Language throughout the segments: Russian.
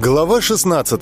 Глава 16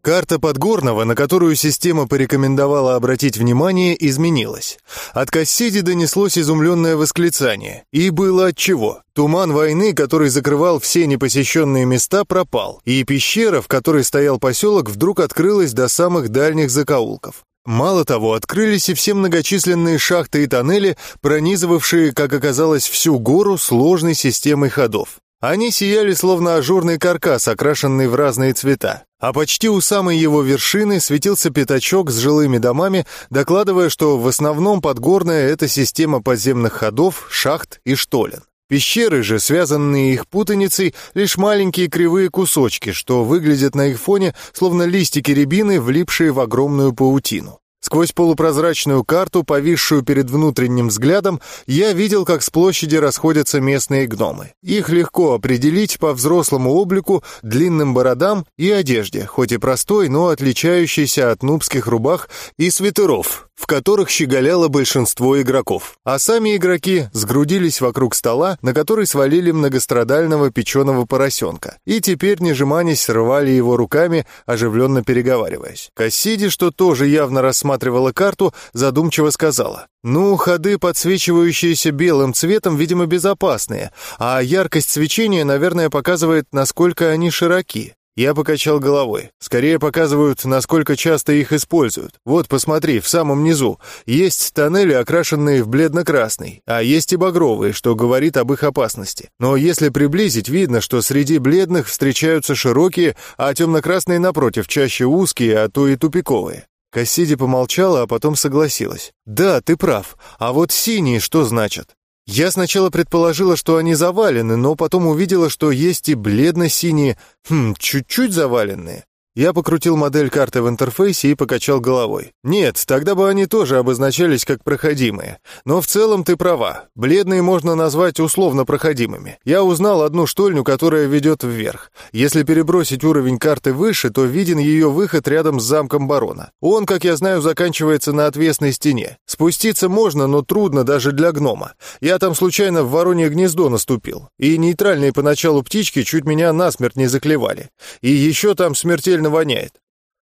Карта Подгорного, на которую система порекомендовала обратить внимание, изменилась. От Кассиди донеслось изумленное восклицание. И было отчего. Туман войны, который закрывал все непосещенные места, пропал, и пещера, в которой стоял поселок, вдруг открылась до самых дальних закоулков. Мало того, открылись и все многочисленные шахты и тоннели, пронизывавшие, как оказалось, всю гору сложной системой ходов. Они сияли словно ажурный каркас, окрашенный в разные цвета. А почти у самой его вершины светился пятачок с жилыми домами, докладывая, что в основном подгорная — это система подземных ходов, шахт и штолен. Пещеры же, связанные их путаницей, лишь маленькие кривые кусочки, что выглядят на их фоне, словно листики рябины, влипшие в огромную паутину. Сквозь полупрозрачную карту, повисшую перед внутренним взглядом, я видел, как с площади расходятся местные гномы. Их легко определить по взрослому облику, длинным бородам и одежде, хоть и простой, но отличающейся от нубских рубах и свитеров, в которых щеголяло большинство игроков. А сами игроки сгрудились вокруг стола, на который свалили многострадального печеного поросенка, и теперь, не жеманясь, рвали его руками, оживленно переговариваясь. Кассиди, что тоже явно рассматривала карту, задумчиво сказала. «Ну, ходы, подсвечивающиеся белым цветом, видимо, безопасные, а яркость свечения, наверное, показывает, насколько они широки. Я покачал головой. Скорее показывают, насколько часто их используют. Вот, посмотри, в самом низу. Есть тоннели, окрашенные в бледно-красный, а есть и багровые, что говорит об их опасности. Но если приблизить, видно, что среди бледных встречаются широкие, а темно-красные, напротив, чаще узкие, а то и тупиковые. Кассиди помолчала, а потом согласилась. «Да, ты прав. А вот синие что значат?» Я сначала предположила, что они завалены, но потом увидела, что есть и бледно-синие, хм, чуть-чуть заваленные. Я покрутил модель карты в интерфейсе и покачал головой. Нет, тогда бы они тоже обозначались как проходимые. Но в целом ты права. Бледные можно назвать условно проходимыми. Я узнал одну штольню, которая ведет вверх. Если перебросить уровень карты выше, то виден ее выход рядом с замком барона. Он, как я знаю, заканчивается на отвесной стене. Спуститься можно, но трудно даже для гнома. Я там случайно в воронье гнездо наступил. И нейтральные поначалу птички чуть меня насмерть не заклевали. И еще там смертельно сильно воняет».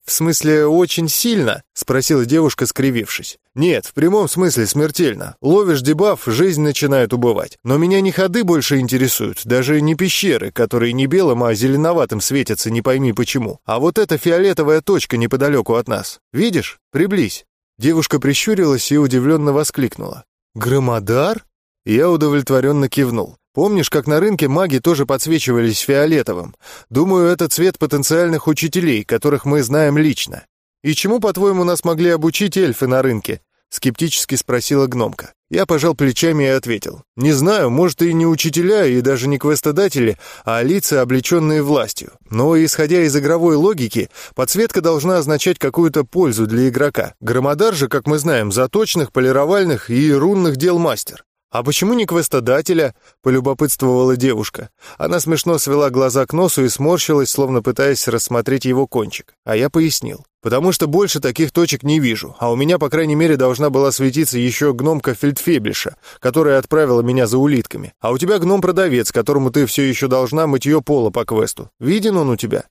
«В смысле, очень сильно?» — спросила девушка, скривившись. «Нет, в прямом смысле смертельно. Ловишь дебаф, жизнь начинает убывать. Но меня не ходы больше интересуют, даже не пещеры, которые не белым, а зеленоватым светятся, не пойми почему. А вот эта фиолетовая точка неподалеку от нас. Видишь? Приблизь». Девушка прищурилась и удивленно воскликнула. «Громодар?» Я удовлетворенно кивнул. Помнишь, как на рынке маги тоже подсвечивались фиолетовым? Думаю, это цвет потенциальных учителей, которых мы знаем лично. И чему, по-твоему, нас могли обучить эльфы на рынке? Скептически спросила гномка. Я пожал плечами и ответил. Не знаю, может и не учителя, и даже не квестодатели, а лица, облеченные властью. Но, исходя из игровой логики, подсветка должна означать какую-то пользу для игрока. Громодар же, как мы знаем, заточных, полировальных и рунных дел мастер. «А почему не квестодателя?» — полюбопытствовала девушка. Она смешно свела глаза к носу и сморщилась, словно пытаясь рассмотреть его кончик. А я пояснил. «Потому что больше таких точек не вижу, а у меня, по крайней мере, должна была светиться еще гномка Фельдфебельша, которая отправила меня за улитками. А у тебя гном-продавец, которому ты все еще должна мытье пола по квесту. Виден он у тебя?»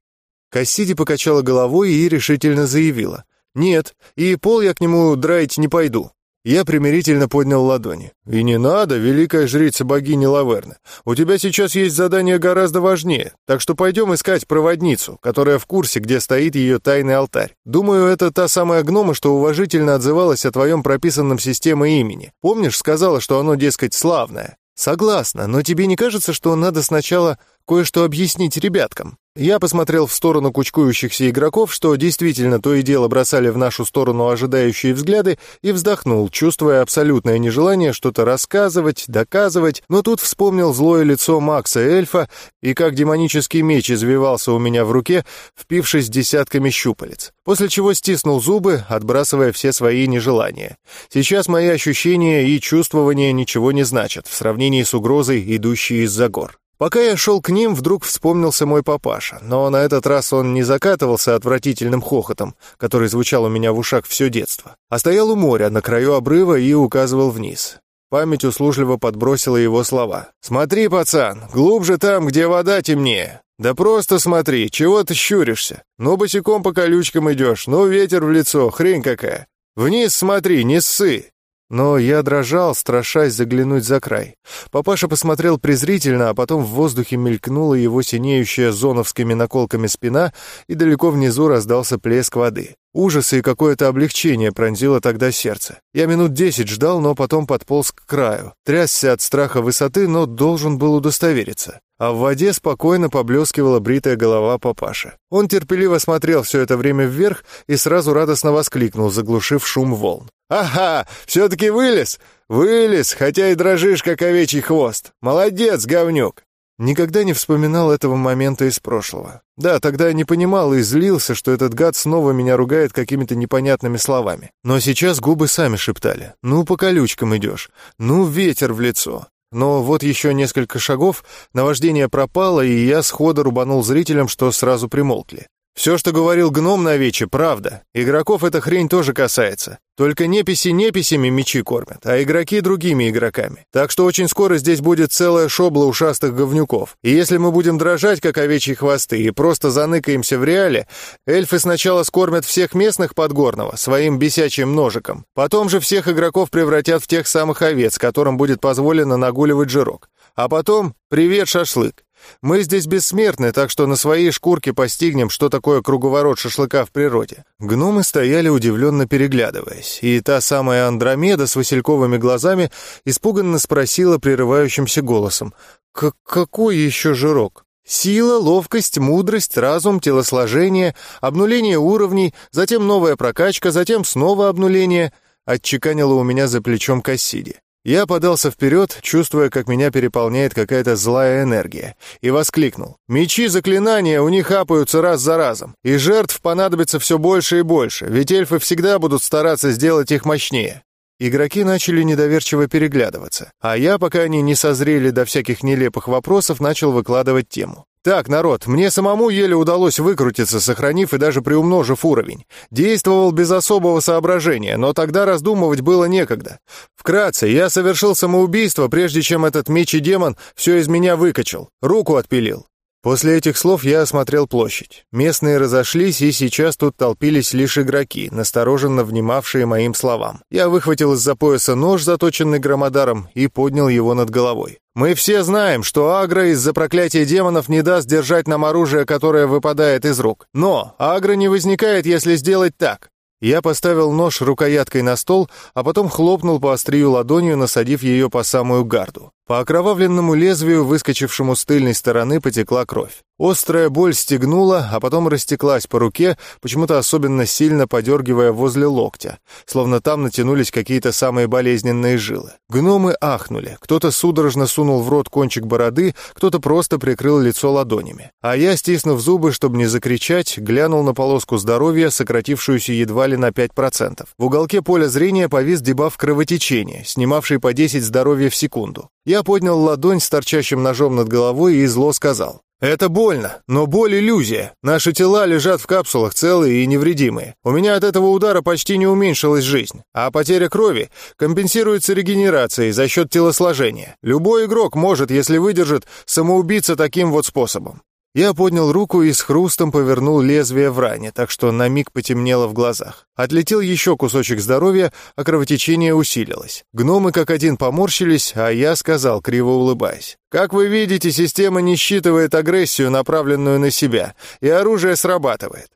Кассиди покачала головой и решительно заявила. «Нет, и пол я к нему драить не пойду. Я примирительно поднял ладони. «И не надо, великая жрица богини Лаверны. У тебя сейчас есть задание гораздо важнее, так что пойдем искать проводницу, которая в курсе, где стоит ее тайный алтарь. Думаю, это та самая гнома, что уважительно отзывалась о твоем прописанном системе имени. Помнишь, сказала, что оно, дескать, славное?» «Согласна, но тебе не кажется, что надо сначала кое-что объяснить ребяткам?» Я посмотрел в сторону кучкующихся игроков, что действительно то и дело бросали в нашу сторону ожидающие взгляды, и вздохнул, чувствуя абсолютное нежелание что-то рассказывать, доказывать, но тут вспомнил злое лицо Макса Эльфа и как демонический меч извивался у меня в руке, впившись десятками щупалец, после чего стиснул зубы, отбрасывая все свои нежелания. Сейчас мои ощущения и чувствования ничего не значат в сравнении с угрозой, идущей из-за гор. Пока я шел к ним, вдруг вспомнился мой папаша, но на этот раз он не закатывался отвратительным хохотом, который звучал у меня в ушах все детство, а стоял у моря на краю обрыва и указывал вниз. Память услужливо подбросила его слова. «Смотри, пацан, глубже там, где вода темнее. Да просто смотри, чего ты щуришься? Ну, босиком по колючкам идешь, ну, ветер в лицо, хрень какая. Вниз смотри, не ссы!» Но я дрожал, страшась заглянуть за край. Папаша посмотрел презрительно, а потом в воздухе мелькнула его синеющая зоновскими наколками спина, и далеко внизу раздался плеск воды. Ужас и какое-то облегчение пронзило тогда сердце. Я минут десять ждал, но потом подполз к краю. Трясся от страха высоты, но должен был удостовериться. А в воде спокойно поблескивала бритая голова папаши. Он терпеливо смотрел все это время вверх и сразу радостно воскликнул, заглушив шум волн. «Ага, все-таки вылез! Вылез, хотя и дрожишь, как овечий хвост! Молодец, говнюк!» Никогда не вспоминал этого момента из прошлого. Да, тогда я не понимал и злился, что этот гад снова меня ругает какими-то непонятными словами. Но сейчас губы сами шептали. «Ну, по колючкам идешь. Ну, ветер в лицо». Но вот еще несколько шагов, наваждение пропало, и я сходу рубанул зрителям, что сразу примолкли. Все, что говорил гном на вече, правда. Игроков эта хрень тоже касается. Только неписи неписями мечи кормят, а игроки другими игроками. Так что очень скоро здесь будет целая шобла ушастых говнюков. И если мы будем дрожать, как овечьи хвосты, и просто заныкаемся в реале, эльфы сначала скормят всех местных подгорного своим бесячим ножиком. Потом же всех игроков превратят в тех самых овец, которым будет позволено нагуливать жирок. А потом «Привет, шашлык!» Мы здесь бессмертны, так что на своей шкурке постигнем, что такое круговорот шашлыка в природе». Гномы стояли удивленно переглядываясь, и та самая Андромеда с васильковыми глазами испуганно спросила прерывающимся голосом. «Какой еще жирок?» Сила, ловкость, мудрость, разум, телосложение, обнуление уровней, затем новая прокачка, затем снова обнуление, отчеканила у меня за плечом Кассиди. Я подался вперед, чувствуя, как меня переполняет какая-то злая энергия, и воскликнул. «Мечи заклинания у них апаются раз за разом, и жертв понадобится все больше и больше, ведь эльфы всегда будут стараться сделать их мощнее». Игроки начали недоверчиво переглядываться, а я, пока они не созрели до всяких нелепых вопросов, начал выкладывать тему. Так, народ, мне самому еле удалось выкрутиться, сохранив и даже приумножив уровень. Действовал без особого соображения, но тогда раздумывать было некогда. Вкратце, я совершил самоубийство, прежде чем этот меч и демон все из меня выкачал, руку отпилил. После этих слов я осмотрел площадь. Местные разошлись, и сейчас тут толпились лишь игроки, настороженно внимавшие моим словам. Я выхватил из-за пояса нож, заточенный громодаром, и поднял его над головой. Мы все знаем, что агро из-за проклятия демонов не даст держать нам оружие, которое выпадает из рук. Но агро не возникает, если сделать так. Я поставил нож рукояткой на стол, а потом хлопнул по острию ладонью, насадив ее по самую гарду. По окровавленному лезвию, выскочившему с тыльной стороны, потекла кровь. Острая боль стегнула, а потом растеклась по руке, почему-то особенно сильно подергивая возле локтя, словно там натянулись какие-то самые болезненные жилы. Гномы ахнули, кто-то судорожно сунул в рот кончик бороды, кто-то просто прикрыл лицо ладонями. А я, стиснув зубы, чтобы не закричать, глянул на полоску здоровья, сократившуюся едва ли на 5%. В уголке поля зрения повис дебаф кровотечения, снимавший по 10 здоровья в секунду. Я поднял ладонь с торчащим ножом над головой и зло сказал. «Это больно, но боль — иллюзия. Наши тела лежат в капсулах целые и невредимые. У меня от этого удара почти не уменьшилась жизнь, а потеря крови компенсируется регенерацией за счет телосложения. Любой игрок может, если выдержит, самоубиться таким вот способом. Я поднял руку и с хрустом повернул лезвие в ране, так что на миг потемнело в глазах. Отлетел еще кусочек здоровья, а кровотечение усилилось. Гномы как один поморщились, а я сказал, криво улыбаясь. «Как вы видите, система не считывает агрессию, направленную на себя, и оружие срабатывает.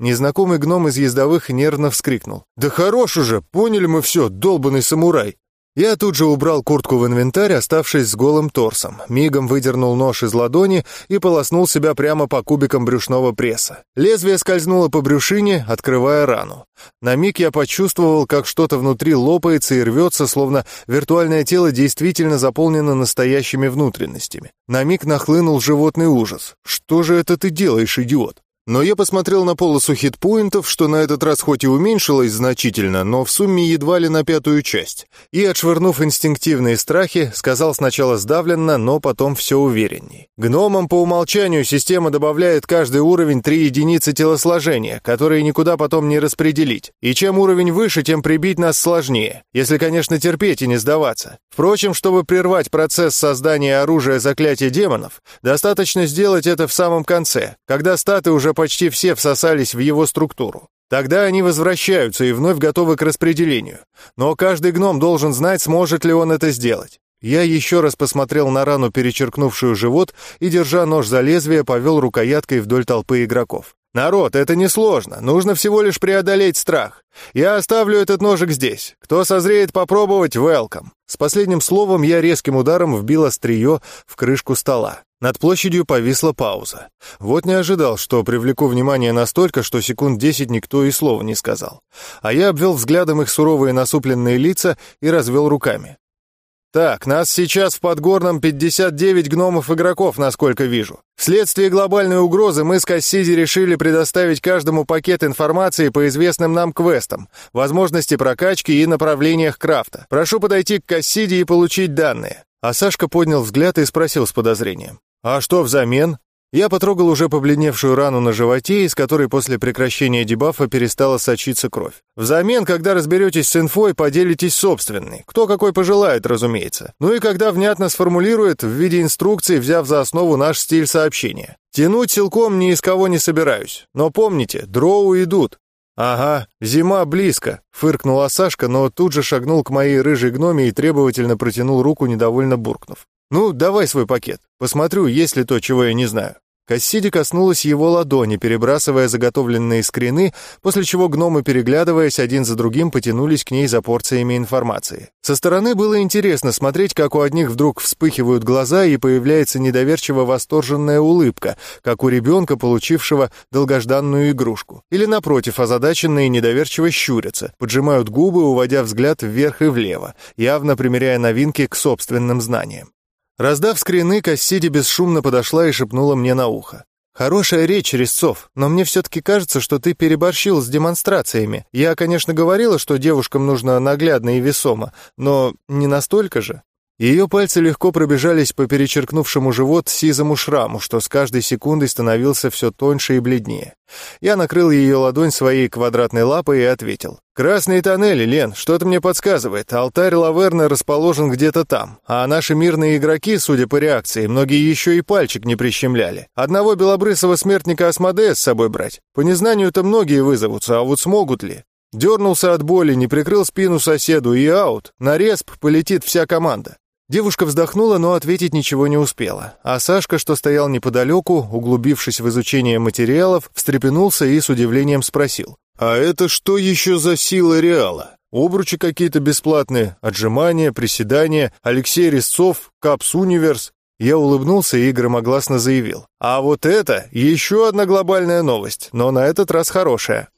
Незнакомый гном из ездовых нервно вскрикнул. «Да хорош уже! Поняли мы все, долбанный самурай!» Я тут же убрал куртку в инвентарь, оставшись с голым торсом, мигом выдернул нож из ладони и полоснул себя прямо по кубикам брюшного пресса. Лезвие скользнуло по брюшине, открывая рану. На миг я почувствовал, как что-то внутри лопается и рвется, словно виртуальное тело действительно заполнено настоящими внутренностями. На миг нахлынул животный ужас. «Что же это ты делаешь, идиот?» Но я посмотрел на полосу хитпоинтов, что на этот раз хоть и уменьшилось значительно, но в сумме едва ли на пятую часть. И, отшвырнув инстинктивные страхи, сказал сначала сдавленно, но потом все уверенней. Гномам по умолчанию система добавляет каждый уровень три единицы телосложения, которые никуда потом не распределить. И чем уровень выше, тем прибить нас сложнее. Если, конечно, терпеть и не сдаваться. Впрочем, чтобы прервать процесс создания оружия заклятия демонов, достаточно сделать это в самом конце, когда статы уже почти все всосались в его структуру. Тогда они возвращаются и вновь готовы к распределению. Но каждый гном должен знать, сможет ли он это сделать. Я еще раз посмотрел на рану, перечеркнувшую живот, и, держа нож за лезвие, повел рукояткой вдоль толпы игроков. «Народ, это несложно. Нужно всего лишь преодолеть страх. Я оставлю этот ножик здесь. Кто созреет попробовать, welcome». С последним словом я резким ударом вбил острие в крышку стола. Над площадью повисла пауза. Вот не ожидал, что привлеку внимание настолько, что секунд десять никто и слова не сказал. А я обвел взглядом их суровые насупленные лица и развел руками. «Так, нас сейчас в Подгорном 59 гномов-игроков, насколько вижу. Вследствие глобальной угрозы мы с Кассиди решили предоставить каждому пакет информации по известным нам квестам, возможности прокачки и направлениях крафта. Прошу подойти к Кассиди и получить данные». А Сашка поднял взгляд и спросил с подозрением. «А что взамен?» Я потрогал уже побледневшую рану на животе, из которой после прекращения дебафа перестала сочиться кровь. Взамен, когда разберетесь с инфой, поделитесь собственной. Кто какой пожелает, разумеется. Ну и когда внятно сформулирует в виде инструкции, взяв за основу наш стиль сообщения. Тянуть силком ни из кого не собираюсь. Но помните, дроу идут. «Ага, зима близко», — фыркнула Сашка, но тут же шагнул к моей рыжей гноме и требовательно протянул руку, недовольно буркнув. «Ну, давай свой пакет. Посмотрю, есть ли то, чего я не знаю». Кассиди коснулась его ладони, перебрасывая заготовленные скрины, после чего гномы, переглядываясь один за другим, потянулись к ней за порциями информации. Со стороны было интересно смотреть, как у одних вдруг вспыхивают глаза и появляется недоверчиво восторженная улыбка, как у ребенка, получившего долгожданную игрушку. Или, напротив, озадаченные недоверчиво щурятся, поджимают губы, уводя взгляд вверх и влево, явно примеряя новинки к собственным знаниям. Раздав скрины, Кассиди бесшумно подошла и шепнула мне на ухо. «Хорошая речь, Резцов, но мне все-таки кажется, что ты переборщил с демонстрациями. Я, конечно, говорила, что девушкам нужно наглядно и весомо, но не настолько же». Ее пальцы легко пробежались по перечеркнувшему живот сизому шраму, что с каждой секундой становился все тоньше и бледнее. Я накрыл ее ладонь своей квадратной лапой и ответил. «Красные тоннели, Лен, что-то мне подсказывает. Алтарь Лаверна расположен где-то там, а наши мирные игроки, судя по реакции, многие еще и пальчик не прищемляли. Одного белобрысого смертника Асмодея с собой брать? По незнанию-то многие вызовутся, а вот смогут ли?» Дернулся от боли, не прикрыл спину соседу и аут. На респ полетит вся команда. Девушка вздохнула, но ответить ничего не успела. А Сашка, что стоял неподалеку, углубившись в изучение материалов, встрепенулся и с удивлением спросил. «А это что еще за сила Реала? Обручи какие-то бесплатные, отжимания, приседания, Алексей Резцов, Капс Универс». Я улыбнулся и громогласно заявил. «А вот это еще одна глобальная новость, но на этот раз хорошая.